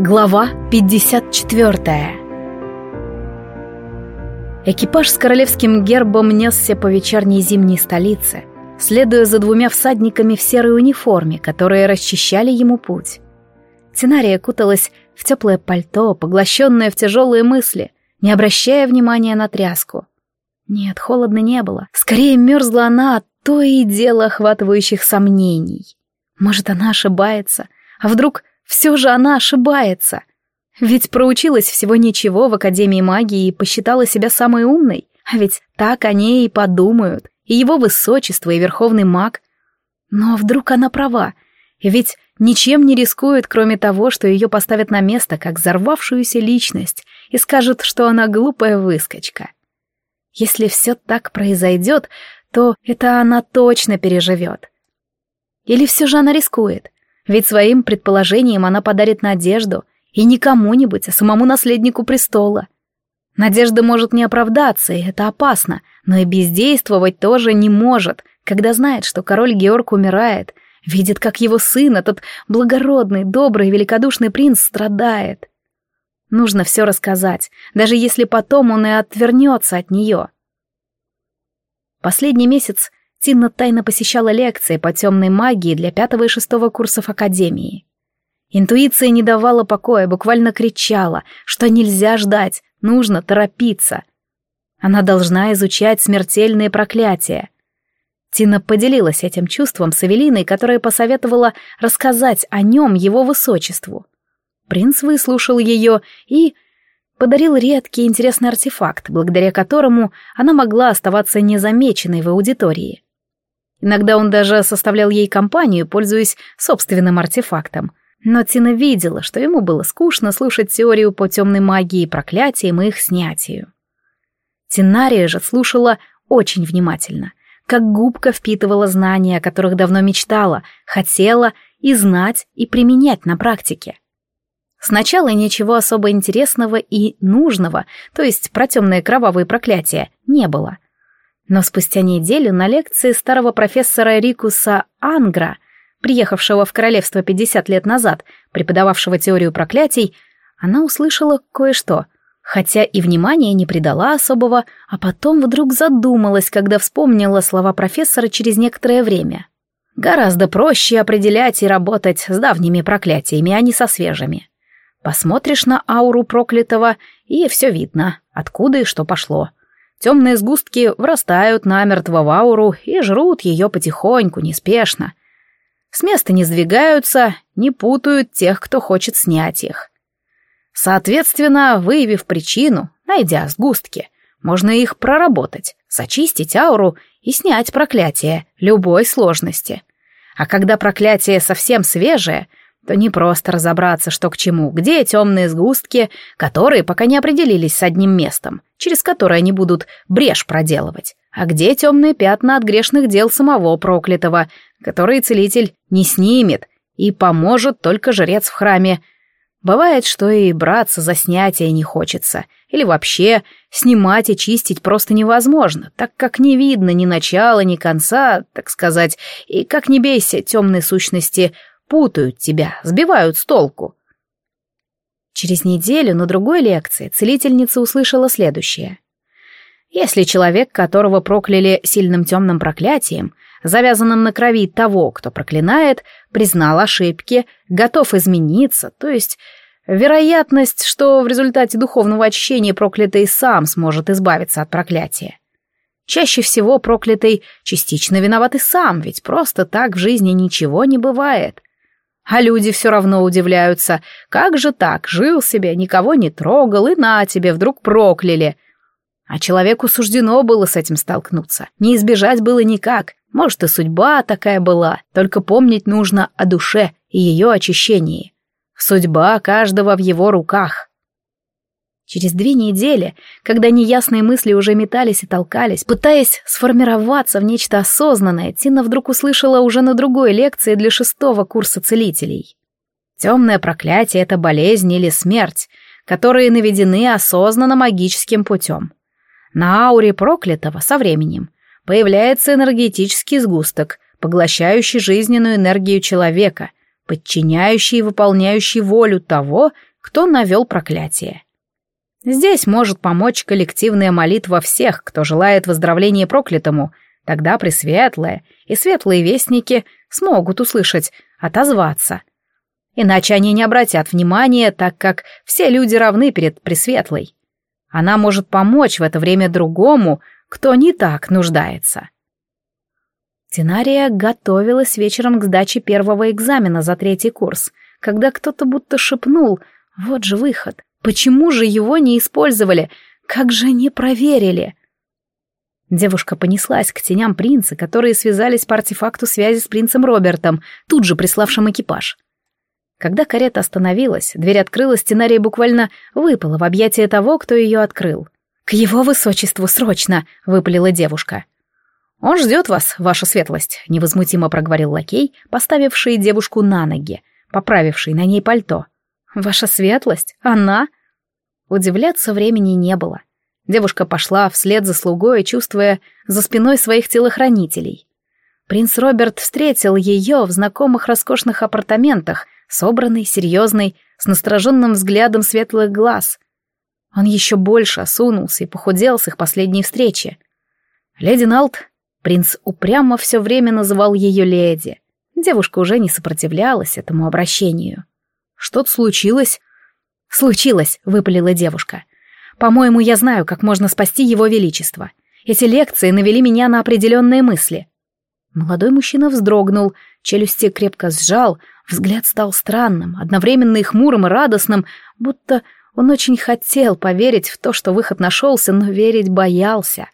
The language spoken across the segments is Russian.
Глава 54 Экипаж с королевским гербом несся по вечерней зимней столице, следуя за двумя всадниками в серой униформе, которые расчищали ему путь. Тинария куталась в теплое пальто, поглощенное в тяжелые мысли, не обращая внимания на тряску. Нет, холодно не было. Скорее мерзла она от то и дело охватывающих сомнений. Может, она ошибается, а вдруг все же она ошибается. Ведь проучилась всего ничего в Академии магии и посчитала себя самой умной. А ведь так о ней и подумают. И его высочество, и верховный маг. Но вдруг она права. Ведь ничем не рискует, кроме того, что ее поставят на место, как взорвавшуюся личность, и скажут, что она глупая выскочка. Если все так произойдет, то это она точно переживет. Или все же она рискует? Ведь своим предположением она подарит надежду, и не кому-нибудь, а самому наследнику престола. Надежда может не оправдаться, и это опасно, но и бездействовать тоже не может, когда знает, что король Георг умирает, видит, как его сын, этот благородный, добрый, великодушный принц, страдает. Нужно все рассказать, даже если потом он и отвернется от нее. Последний месяц Тина тайно посещала лекции по темной магии для пятого и шестого курсов Академии. Интуиция не давала покоя, буквально кричала, что нельзя ждать, нужно торопиться. Она должна изучать смертельные проклятия. Тина поделилась этим чувством с Эвелиной, которая посоветовала рассказать о нем его высочеству. Принц выслушал ее и подарил редкий интересный артефакт, благодаря которому она могла оставаться незамеченной в аудитории. Иногда он даже составлял ей компанию, пользуясь собственным артефактом. Но Тина видела, что ему было скучно слушать теорию по темной магии, проклятиям и их снятию. Тинария же слушала очень внимательно, как губка впитывала знания, о которых давно мечтала, хотела и знать, и применять на практике. Сначала ничего особо интересного и нужного, то есть про темные кровавые проклятия, не было — но спустя неделю на лекции старого профессора Рикуса Ангра, приехавшего в королевство 50 лет назад, преподававшего теорию проклятий, она услышала кое-что, хотя и внимания не придала особого, а потом вдруг задумалась, когда вспомнила слова профессора через некоторое время. Гораздо проще определять и работать с давними проклятиями, а не со свежими. Посмотришь на ауру проклятого, и все видно, откуда и что пошло. Темные сгустки врастают намертво в ауру и жрут ее потихоньку, неспешно. С места не сдвигаются, не путают тех, кто хочет снять их. Соответственно, выявив причину, найдя сгустки, можно их проработать, зачистить ауру и снять проклятие любой сложности. А когда проклятие совсем свежее, то не просто разобраться, что к чему, где темные сгустки, которые пока не определились с одним местом, через которое они будут брешь проделывать, а где темные пятна от грешных дел самого проклятого, которые целитель не снимет и поможет только жрец в храме. Бывает, что и браться за снятие не хочется, или вообще снимать и чистить просто невозможно, так как не видно ни начала, ни конца, так сказать, и как не бейся, темные сущности путают тебя, сбивают с толку. Через неделю на другой лекции целительница услышала следующее. Если человек, которого прокляли сильным темным проклятием, завязанным на крови того, кто проклинает, признал ошибки, готов измениться, то есть вероятность, что в результате духовного очищения проклятый сам сможет избавиться от проклятия. Чаще всего проклятый частично виноват и сам, ведь просто так в жизни ничего не бывает. А люди все равно удивляются. Как же так? Жил себе, никого не трогал, и на тебе вдруг прокляли. А человеку суждено было с этим столкнуться. Не избежать было никак. Может, и судьба такая была. Только помнить нужно о душе и ее очищении. Судьба каждого в его руках. Через две недели, когда неясные мысли уже метались и толкались, пытаясь сформироваться в нечто осознанное, Тина вдруг услышала уже на другой лекции для шестого курса целителей. Темное проклятие — это болезнь или смерть, которые наведены осознанно магическим путем. На ауре проклятого со временем появляется энергетический сгусток, поглощающий жизненную энергию человека, подчиняющий и выполняющий волю того, кто навел проклятие. Здесь может помочь коллективная молитва всех, кто желает выздоровления проклятому, тогда Пресветлая и светлые вестники смогут услышать, отозваться. Иначе они не обратят внимания, так как все люди равны перед Пресветлой. Она может помочь в это время другому, кто не так нуждается. Тинария готовилась вечером к сдаче первого экзамена за третий курс, когда кто-то будто шепнул «Вот же выход! Почему же его не использовали? Как же не проверили?» Девушка понеслась к теням принца, которые связались по артефакту связи с принцем Робертом, тут же приславшим экипаж. Когда карета остановилась, дверь открылась, Тинария буквально выпала в объятия того, кто ее открыл. «К его высочеству срочно!» — выпалила девушка. «Он ждет вас, ваша светлость», — невозмутимо проговорил лакей, поставивший девушку на ноги, поправивший на ней пальто. «Ваша светлость? Она?» Удивляться времени не было. Девушка пошла вслед за слугой, чувствуя за спиной своих телохранителей. Принц Роберт встретил ее в знакомых роскошных апартаментах, собранный, серьезный, с настороженным взглядом светлых глаз. Он еще больше осунулся и похудел с их последней встречи. Леди Налт Принц упрямо все время называл ее леди. Девушка уже не сопротивлялась этому обращению. «Что-то случилось?» «Случилось», — выпалила девушка. «По-моему, я знаю, как можно спасти его величество. Эти лекции навели меня на определенные мысли». Молодой мужчина вздрогнул, челюсти крепко сжал, взгляд стал странным, одновременно и хмурым, и радостным, будто он очень хотел поверить в то, что выход нашелся, но верить боялся.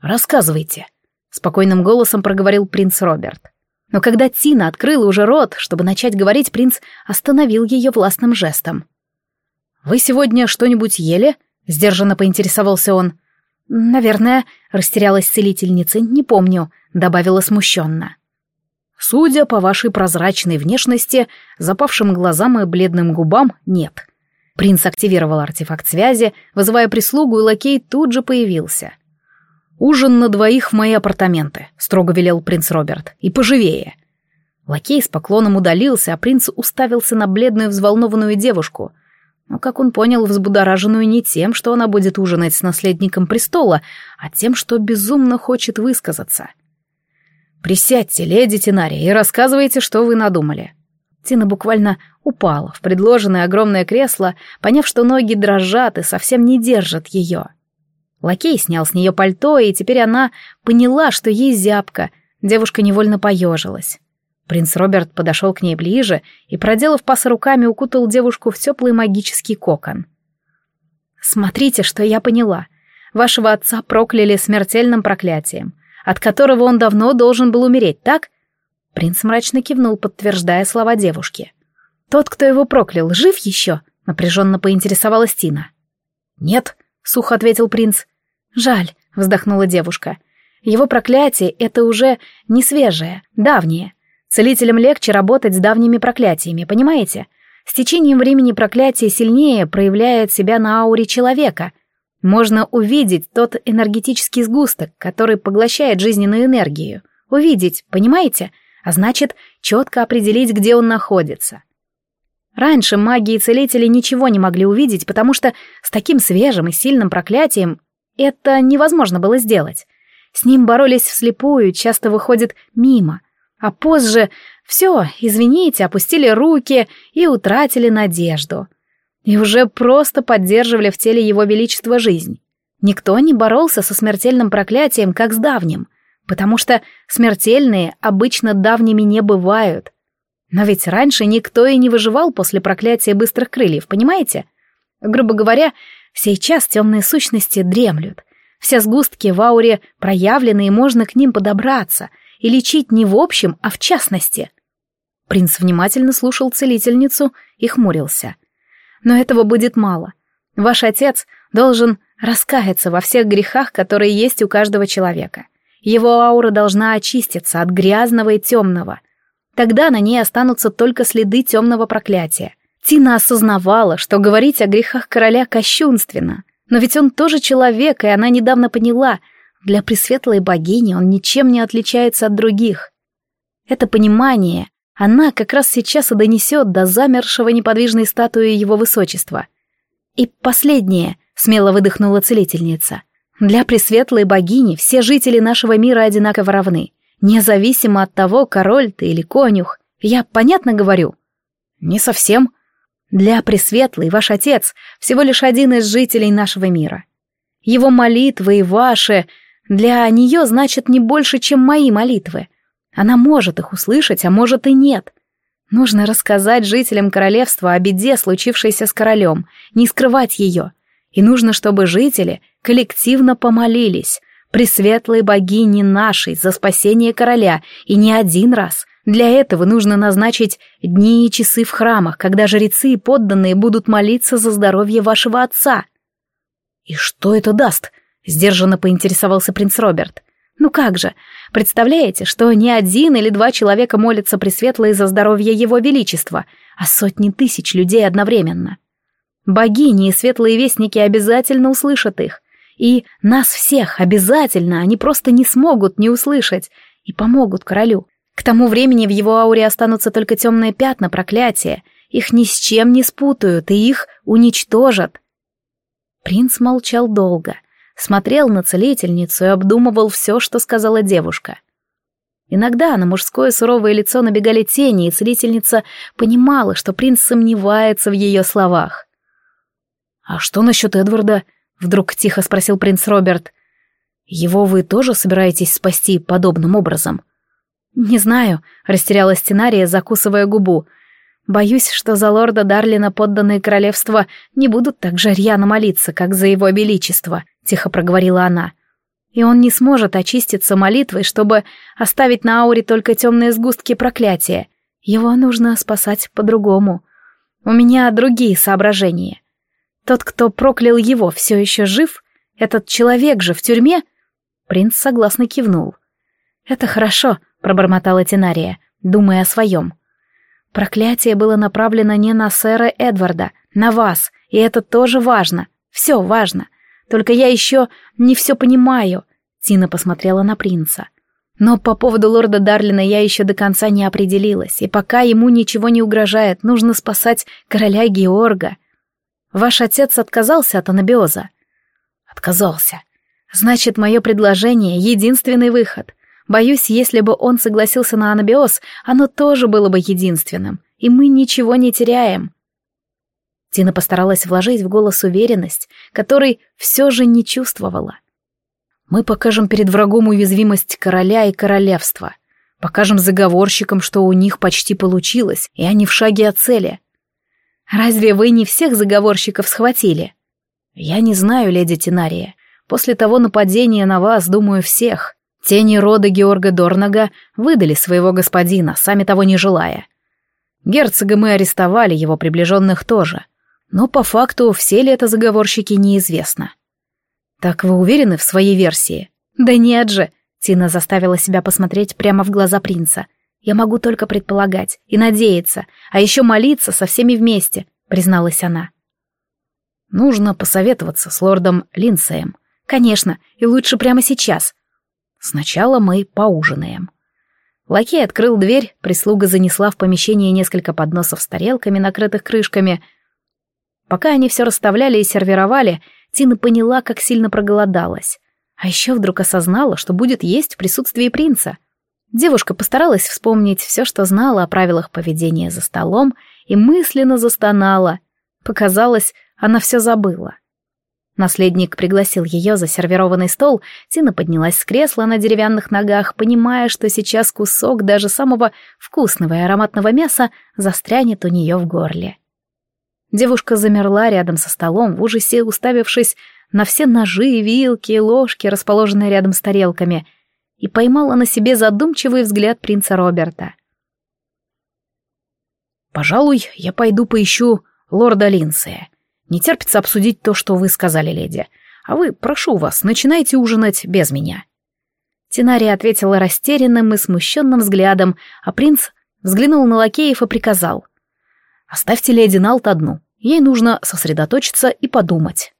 «Рассказывайте», спокойным голосом проговорил принц Роберт. Но когда Тина открыла уже рот, чтобы начать говорить, принц остановил ее властным жестом. «Вы сегодня что-нибудь ели?» — сдержанно поинтересовался он. «Наверное», — растерялась целительница, — «не помню», — добавила смущенно. «Судя по вашей прозрачной внешности, запавшим глазам и бледным губам, нет». Принц активировал артефакт связи, вызывая прислугу, и лакей тут же появился — «Ужин на двоих в мои апартаменты», — строго велел принц Роберт. «И поживее». Лакей с поклоном удалился, а принц уставился на бледную взволнованную девушку. Но, как он понял, взбудораженную не тем, что она будет ужинать с наследником престола, а тем, что безумно хочет высказаться. «Присядьте, леди Тинария, и рассказывайте, что вы надумали». Тина буквально упала в предложенное огромное кресло, поняв, что ноги дрожат и совсем не держат ее. Лакей снял с нее пальто, и теперь она поняла, что ей зябко. Девушка невольно поежилась. Принц Роберт подошел к ней ближе и, проделав пас руками, укутал девушку в теплый магический кокон. «Смотрите, что я поняла. Вашего отца прокляли смертельным проклятием, от которого он давно должен был умереть, так?» Принц мрачно кивнул, подтверждая слова девушки. «Тот, кто его проклял, жив еще?» — напряженно поинтересовалась Тина. «Нет», — сухо ответил принц. «Жаль», — вздохнула девушка. «Его проклятие — это уже не свежее, давнее. Целителям легче работать с давними проклятиями, понимаете? С течением времени проклятие сильнее проявляет себя на ауре человека. Можно увидеть тот энергетический сгусток, который поглощает жизненную энергию. Увидеть, понимаете? А значит, четко определить, где он находится. Раньше маги и целители ничего не могли увидеть, потому что с таким свежим и сильным проклятием это невозможно было сделать. С ним боролись вслепую, часто выходит мимо. А позже все, извините, опустили руки и утратили надежду. И уже просто поддерживали в теле его величества жизнь. Никто не боролся со смертельным проклятием, как с давним, потому что смертельные обычно давними не бывают. Но ведь раньше никто и не выживал после проклятия быстрых крыльев, понимаете? Грубо говоря, Сейчас темные сущности дремлют. Все сгустки в ауре проявлены, и можно к ним подобраться и лечить не в общем, а в частности. Принц внимательно слушал целительницу и хмурился. Но этого будет мало. Ваш отец должен раскаяться во всех грехах, которые есть у каждого человека. Его аура должна очиститься от грязного и темного. Тогда на ней останутся только следы темного проклятия — Тина осознавала, что говорить о грехах короля кощунственно. Но ведь он тоже человек, и она недавно поняла, для пресветлой богини он ничем не отличается от других. Это понимание Она как раз сейчас и донесет до замершего неподвижной статуи его высочества. И последнее, смело выдохнула целительница. Для пресветлой богини все жители нашего мира одинаково равны, независимо от того, король ты или конюх. Я понятно говорю? Не совсем. Для пресветлой ваш отец всего лишь один из жителей нашего мира. Его молитвы и ваши для нее значат не больше, чем мои молитвы. Она может их услышать, а может и нет. Нужно рассказать жителям королевства о беде, случившейся с королем, не скрывать ее. И нужно, чтобы жители коллективно помолились Пресветлой богине нашей за спасение короля, и не один раз. Для этого нужно назначить дни и часы в храмах, когда жрецы и подданные будут молиться за здоровье вашего отца. «И что это даст?» — сдержанно поинтересовался принц Роберт. «Ну как же, представляете, что не один или два человека молятся Пресветлой за здоровье Его Величества, а сотни тысяч людей одновременно. Богини и светлые вестники обязательно услышат их, и нас всех обязательно они просто не смогут не услышать и помогут королю. К тому времени в его ауре останутся только темные пятна проклятия, их ни с чем не спутают и их уничтожат. Принц молчал долго, смотрел на целительницу и обдумывал все, что сказала девушка. Иногда на мужское суровое лицо набегали тени, и целительница понимала, что принц сомневается в ее словах. «А что насчет Эдварда?» — вдруг тихо спросил принц Роберт. «Его вы тоже собираетесь спасти подобным образом?» «Не знаю», — растерялась Тенария, закусывая губу. Боюсь, что за лорда Дарлина подданные королевства не будут так же рьяно молиться, как за его величество, тихо проговорила она. И он не сможет очиститься молитвой, чтобы оставить на ауре только темные сгустки проклятия. Его нужно спасать по-другому. У меня другие соображения. Тот, кто проклял его, все еще жив? Этот человек же в тюрьме? Принц согласно кивнул. «Это хорошо», — пробормотала Тенария, думая о своем. Проклятие было направлено не на сэра Эдварда, на вас, и это тоже важно. Все важно. Только я еще не все понимаю. Тина посмотрела на принца. Но по поводу лорда Дарлина я еще до конца не определилась, и пока ему ничего не угрожает, нужно спасать короля Георга. Ваш отец отказался от анабиоза? Отказался. Значит, мое предложение — единственный выход. Боюсь, если бы он согласился на анабиоз, оно тоже было бы единственным, и мы ничего не теряем. Тина постаралась вложить в голос уверенность, которой все же не чувствовала. «Мы покажем перед врагом уязвимость короля и королевства. Покажем заговорщикам, что у них почти получилось, и они в шаге от цели. Разве вы не всех заговорщиков схватили?» «Я не знаю, леди Тинария. После того нападения на вас, думаю, всех. Тени рода Георга Дорнага выдали своего господина, сами того не желая. Герцога мы арестовали, его приближенных тоже. Но по факту, все ли это заговорщики, неизвестно. Так вы уверены в своей версии? Да нет же, Тина заставила себя посмотреть прямо в глаза принца. Я могу только предполагать и надеяться, а еще молиться со всеми вместе, призналась она. Нужно посоветоваться с лордом Линсеем. Конечно, и лучше прямо сейчас. Сначала мы поужинаем. Лакей открыл дверь, прислуга занесла в помещение несколько подносов с тарелками, накрытых крышками. Пока они все расставляли и сервировали, Тина поняла, как сильно проголодалась. А еще вдруг осознала, что будет есть в присутствии принца. Девушка постаралась вспомнить все, что знала о правилах поведения за столом, и мысленно застонала. Показалось, она все забыла. Наследник пригласил ее за сервированный стол, Тина поднялась с кресла на деревянных ногах, понимая, что сейчас кусок даже самого вкусного и ароматного мяса застрянет у нее в горле. Девушка замерла рядом со столом, в ужасе уставившись на все ножи, вилки ложки, расположенные рядом с тарелками, и поймала на себе задумчивый взгляд принца Роберта. «Пожалуй, я пойду поищу лорда Линсея», не терпится обсудить то, что вы сказали, леди. А вы, прошу вас, начинайте ужинать без меня». Тинария ответила растерянным и смущенным взглядом, а принц взглянул на лакеев и приказал. «Оставьте леди Налт одну. Ей нужно сосредоточиться и подумать».